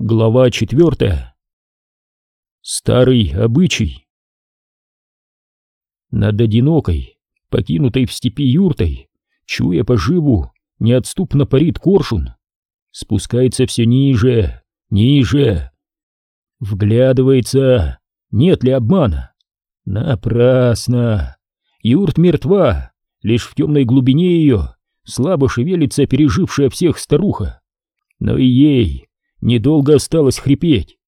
Глава четвертая. Старый обычай. Над одинокой, покинутой в степи юртой, чуя поживу, неотступно парит коршун. Спускается все ниже, ниже. Вглядывается, нет ли обмана. Напрасно. Юрт мертва, лишь в темной глубине ее слабо шевелится пережившая всех старуха. Но и ей недолго осталось хрипеть.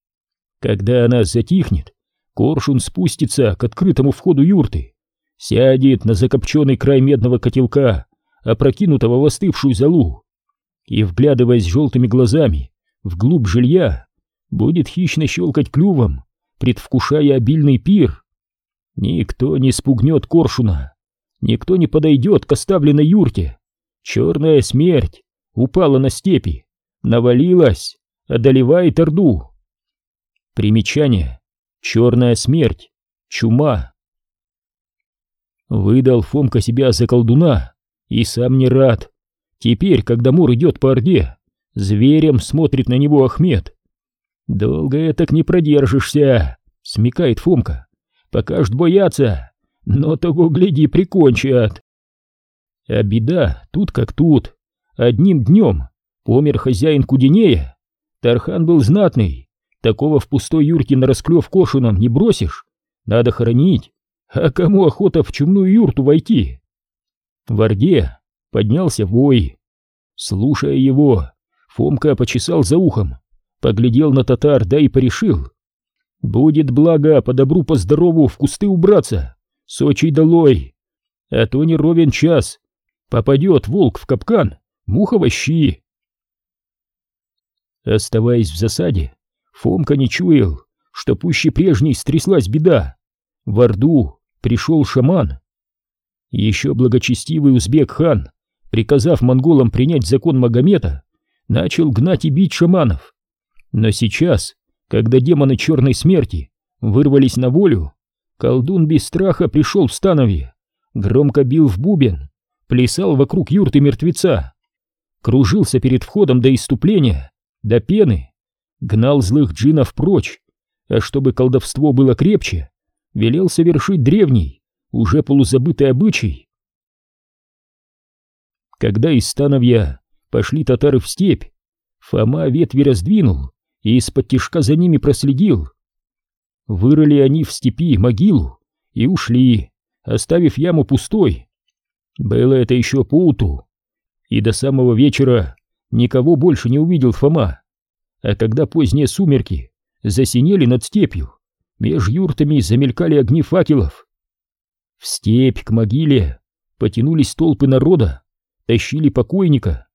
Когда она затихнет, коршун спустится к открытому входу юрты, сядет на закопченный край медного котелка, опрокинутого в остывшую залу, и, вглядываясь желтыми глазами вглубь жилья, будет хищно щелкать клювом, предвкушая обильный пир. Никто не спугнет коршуна, никто не подойдет к оставленной юрте. Черная смерть упала на степи, навалилась, одолевает Орду. Примечание. Черная смерть. Чума. Выдал Фомка себя за колдуна и сам не рад. Теперь, когда Мур идет по Орде, зверем смотрит на него Ахмед. «Долго так не продержишься», — смекает Фомка. «Покажут бояться, но того, гляди, прикончат». А беда тут как тут. Одним днем помер хозяин Кудинея, Тархан был знатный, такого в пустой юрте на расклев кошуном не бросишь, надо хоронить, а кому охота в чумную юрту войти? В Орде поднялся вой. Слушая его, Фомка почесал за ухом, поглядел на татар, да и порешил. Будет благо по добру по здорову в кусты убраться, Сочи долой, а то не ровен час, попадет волк в капкан, муха во щи. Оставаясь в засаде, Фомка не чуял, что пуще прежней стряслась беда. В Орду пришел шаман. Еще благочестивый узбек-хан, приказав монголам принять закон Магомета, начал гнать и бить шаманов. Но сейчас, когда демоны черной смерти вырвались на волю, колдун без страха пришел в станове, громко бил в бубен, плясал вокруг юрты мертвеца, кружился перед входом до иступления, до пены, гнал злых джинов прочь, а чтобы колдовство было крепче, велел совершить древний, уже полузабытый обычай. Когда из становья пошли татары в степь, Фома ветви раздвинул и из-под тишка за ними проследил. Вырыли они в степи могилу и ушли, оставив яму пустой. Было это еще по уту, и до самого вечера никого больше не увидел Фома. А когда поздние сумерки засинели над степью, меж юртами замелькали огни факелов. В степь к могиле потянулись толпы народа, тащили покойника.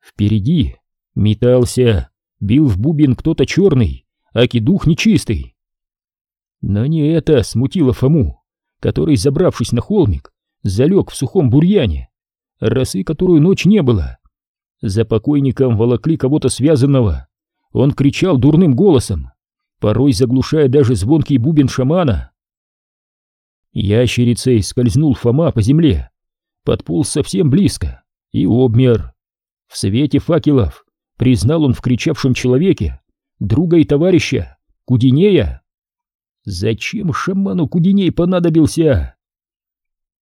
Впереди метался, бил в бубен кто-то черный, аки дух нечистый. Но не это смутило Фому, который, забравшись на холмик, залег в сухом бурьяне, росы которую ночь не было. За покойником волокли кого-то связанного. Он кричал дурным голосом, порой заглушая даже звонкий бубен шамана. Ящерицей скользнул Фома по земле, подполз совсем близко и обмер. В свете факелов признал он в кричавшем человеке друга и товарища Кудинея. Зачем шаману Кудиней понадобился?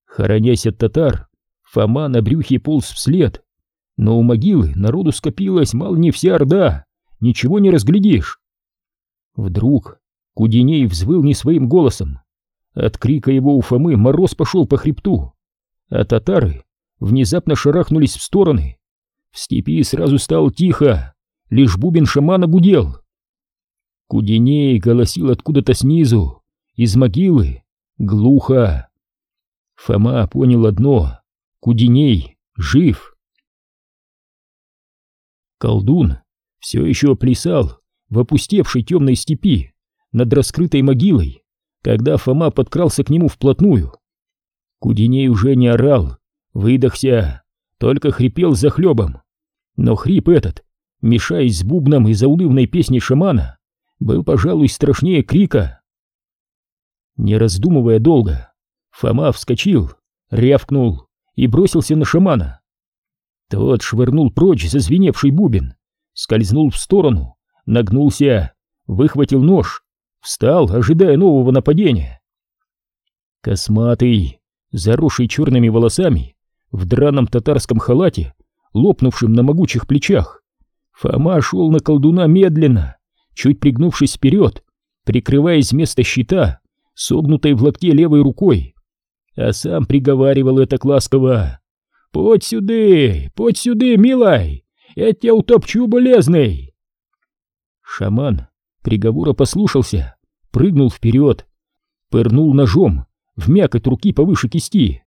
Хоронясь от татар, Фома на брюхе полз вслед, но у могилы народу скопилось мало не вся орда, ничего не разглядишь. Вдруг Кудиней взвыл не своим голосом. От крика его у Фомы мороз пошел по хребту, а татары внезапно шарахнулись в стороны. В степи сразу стало тихо, лишь бубен шамана гудел. Кудиней голосил откуда-то снизу, из могилы, глухо. Фома понял одно — Кудиней жив. Колдун все еще плясал в опустевшей темной степи над раскрытой могилой, когда Фома подкрался к нему вплотную. Кудиней уже не орал, выдохся, только хрипел за хлебом. Но хрип этот, мешаясь с бубном и заунывной песней шамана, был, пожалуй, страшнее крика. Не раздумывая долго, Фома вскочил, рявкнул и бросился на шамана. Тот швырнул прочь зазвеневший бубен, скользнул в сторону, нагнулся, выхватил нож, встал, ожидая нового нападения. Косматый, заросший черными волосами, в драном татарском халате, лопнувшем на могучих плечах, Фома шел на колдуна медленно, чуть пригнувшись вперед, прикрываясь вместо щита, согнутой в локте левой рукой, а сам приговаривал это ласково. «Подь сюды, подь сюды, милай, я тебя утопчу, болезный!» Шаман приговора послушался, прыгнул вперед, пырнул ножом в мякоть руки повыше кисти.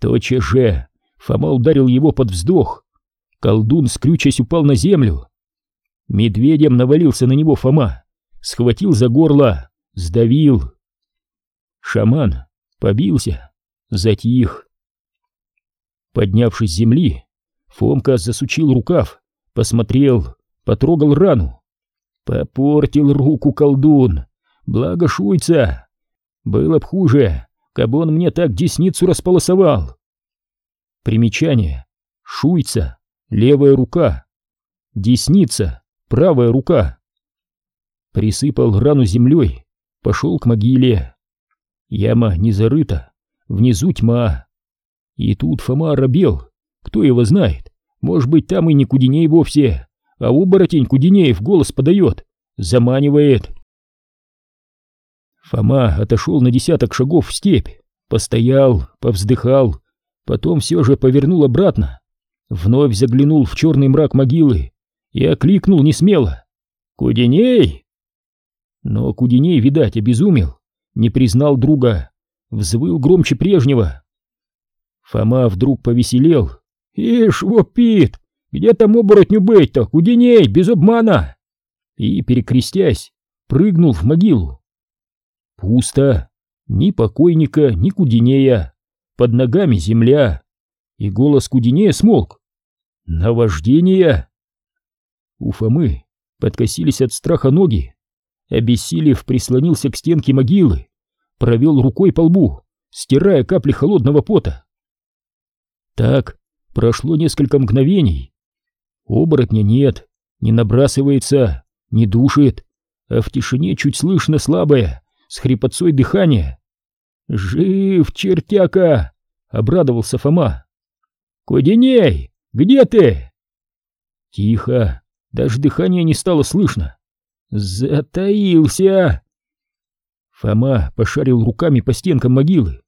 Тотчас же Фома ударил его под вздох. Колдун, скрючась, упал на землю. Медведем навалился на него Фома, схватил за горло, сдавил. Шаман побился, затих. Поднявшись с земли, Фомка засучил рукав, посмотрел, потрогал рану. Попортил руку колдун, благо шуйца. Было б хуже, кабы он мне так десницу располосовал. Примечание. Шуйца, левая рука. Десница, правая рука. Присыпал рану землей, пошел к могиле. Яма не зарыта, внизу тьма. И тут Фома оробел, кто его знает, может быть там и не Кудиней вовсе, а оборотень Кудинеев голос подает, заманивает. Фома отошел на десяток шагов в степь, постоял, повздыхал, потом все же повернул обратно, вновь заглянул в черный мрак могилы и окликнул несмело. «Кудиней!» Но Кудиней, видать, обезумел, не признал друга, взвыл громче прежнего. Фома вдруг повеселел. «Ишь, вопит! Где там оборотню быть-то? Кудиней, без обмана!» И, перекрестясь, прыгнул в могилу. Пусто. Ни покойника, ни Кудинея. Под ногами земля. И голос Кудинея смолк. Наваждение. У Фомы подкосились от страха ноги. Обессилев, прислонился к стенке могилы, провел рукой по лбу, стирая капли холодного пота. Так прошло несколько мгновений. Оборотня нет, не набрасывается, не душит, а в тишине чуть слышно слабое, с хрипотцой дыхание. «Жив, чертяка!» — обрадовался Фома. «Кудиней, где ты?» Тихо, даже дыхание не стало слышно. «Затаился!» Фома пошарил руками по стенкам могилы.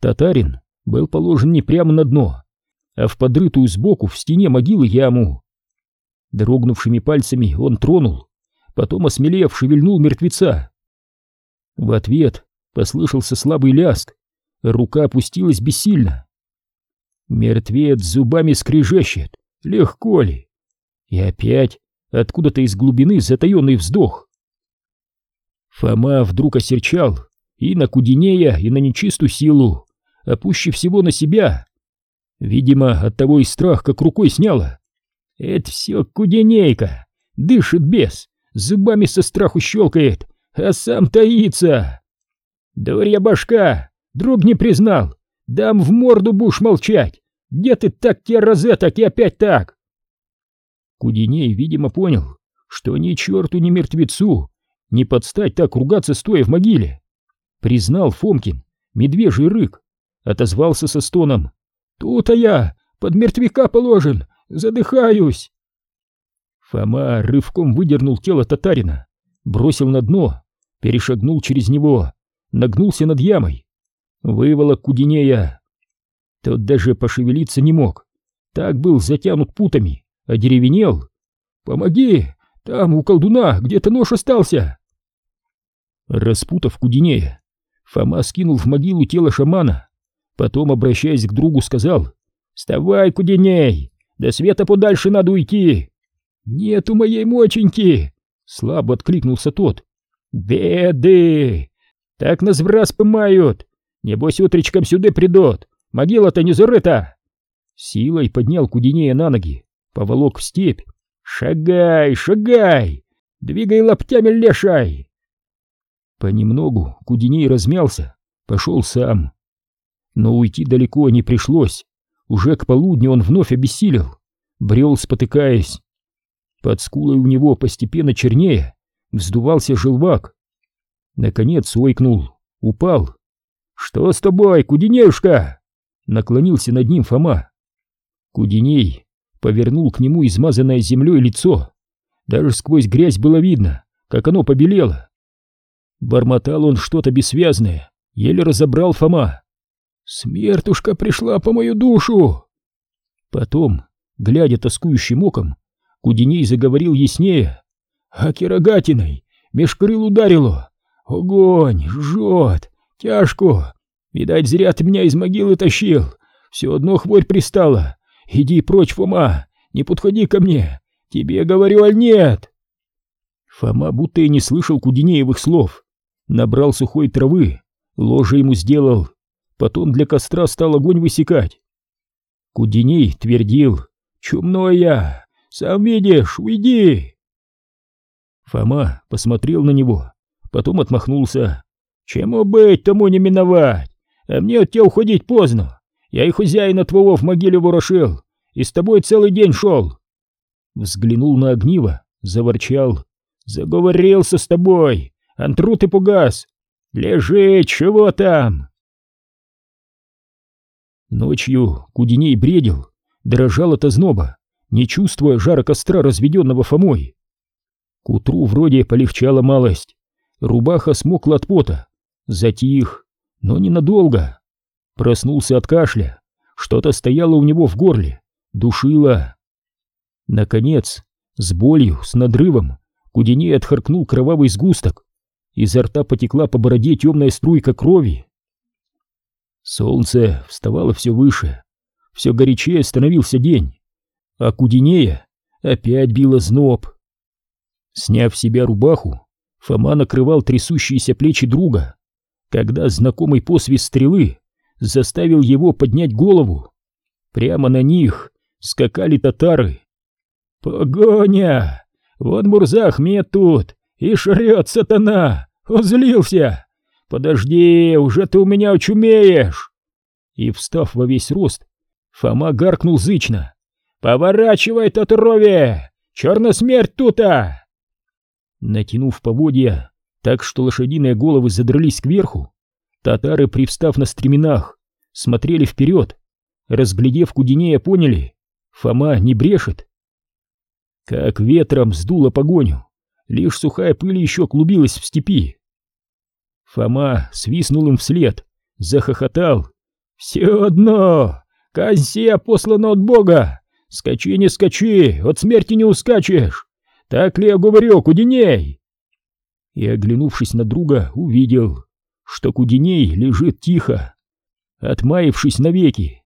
Татарин был положен не прямо на дно, а в подрытую сбоку в стене могилы яму. Дрогнувшими пальцами он тронул, потом, осмелев, шевельнул мертвеца. В ответ послышался слабый ляск, рука опустилась бессильно. Мертвец зубами скрежещет, легко ли? И опять откуда-то из глубины затаенный вздох. Фома вдруг осерчал и на Кудинея, и на нечистую силу, а пуще всего на себя. Видимо, от того и страх как рукой сняло. Это все Кудинейка, дышит без, зубами со страху щелкает, а сам таится. Дурья башка, друг не признал, дам в морду будешь молчать. Где ты так те разы, так и опять так? Кудиней, видимо, понял, что ни черту, ни мертвецу не подстать так ругаться, стоя в могиле. Признал Фомкин медвежий рык, отозвался со стоном. «Тут-то я, под мертвяка положен, задыхаюсь!» Фома рывком выдернул тело татарина, бросил на дно, перешагнул через него, нагнулся над ямой, выволок Кудинея. Тот даже пошевелиться не мог, так был затянут путами, одеревенел. «Помоги! Там у колдуна где-то нож остался!» Распутав Кудинея, Фома скинул в могилу тело шамана, потом, обращаясь к другу, сказал «Вставай, Кудиней, до света подальше надо уйти!» «Нету моей моченьки!» — слабо откликнулся тот. «Беды! Так нас в раз пымают! Небось, утречком сюда придут! Могила-то не зарыта!» Силой поднял Кудинея на ноги, поволок в степь. «Шагай, шагай! Двигай лоптями, лешай!» Понемногу Кудиней размялся, пошел сам. Но уйти далеко не пришлось. Уже к полудню он вновь обессилел, брел, спотыкаясь. Под скулой у него постепенно чернее вздувался желвак. Наконец ойкнул, упал. «Что с тобой, Куденеюшка?» Наклонился над ним Фома. Куденей повернул к нему измазанное землей лицо. Даже сквозь грязь было видно, как оно побелело. Бормотал он что-то бессвязное, еле разобрал Фома. «Смертушка пришла по мою душу!» Потом, глядя тоскующим оком, Куденей заговорил яснее. «Аки рогатиной, меж крыл ударило! Огонь, жжет, тяжко! Видать, зря ты меня из могилы тащил! Все одно хворь пристала! Иди прочь, Фома, не подходи ко мне! Тебе говорю, аль нет!» Фома будто и не слышал Куденеевых слов. Набрал сухой травы, ложе ему сделал, потом для костра стал огонь высекать. Куденей твердил «Чумной я! Сам видишь, уйди!» Фома посмотрел на него, потом отмахнулся. «Чему быть, тому не миновать! А мне от тебя уходить поздно! Я и хозяина твоего в могиле ворошил, и с тобой целый день шел!» Взглянул на огниво, заворчал. «Заговорился с тобой! Антру ты пугас! Лежи, чего там?» Ночью Кудиней бредил, дрожал от озноба, не чувствуя жара костра, разведенного Фомой. К утру вроде полегчала малость, рубаха смокла от пота, затих, но ненадолго. Проснулся от кашля, что-то стояло у него в горле, душило. Наконец, с болью, с надрывом, Кудиней отхаркнул кровавый сгусток, изо рта потекла по бороде темная струйка крови. Солнце вставало все выше, все горячее становился день, а куденея опять било зноб. Сняв себя рубаху, Фома накрывал трясущиеся плечи друга, когда знакомый посвист стрелы заставил его поднять голову. Прямо на них скакали татары. «Погоня! Вон Мурза Ахмед тут, и шрет сатана! Узлился! «Подожди, уже ты у меня очумеешь!» И, встав во весь рост, Фома гаркнул зычно. «Поворачивай, Татурове! Черная смерть тута!» Натянув поводья, так что лошадиные головы задрались кверху, татары, привстав на стременах, смотрели вперед, разглядев Кудинея, поняли, Фома не брешет. Как ветром сдуло погоню, лишь сухая пыль еще клубилась в степи. Фома свистнул им вслед, захохотал. «Все одно! Казия послана от Бога! Скачи, не скачи, от смерти не ускачешь! Так ли я говорю, Кудиней?» И, оглянувшись на друга, увидел, что Кудиней лежит тихо, отмаявшись навеки.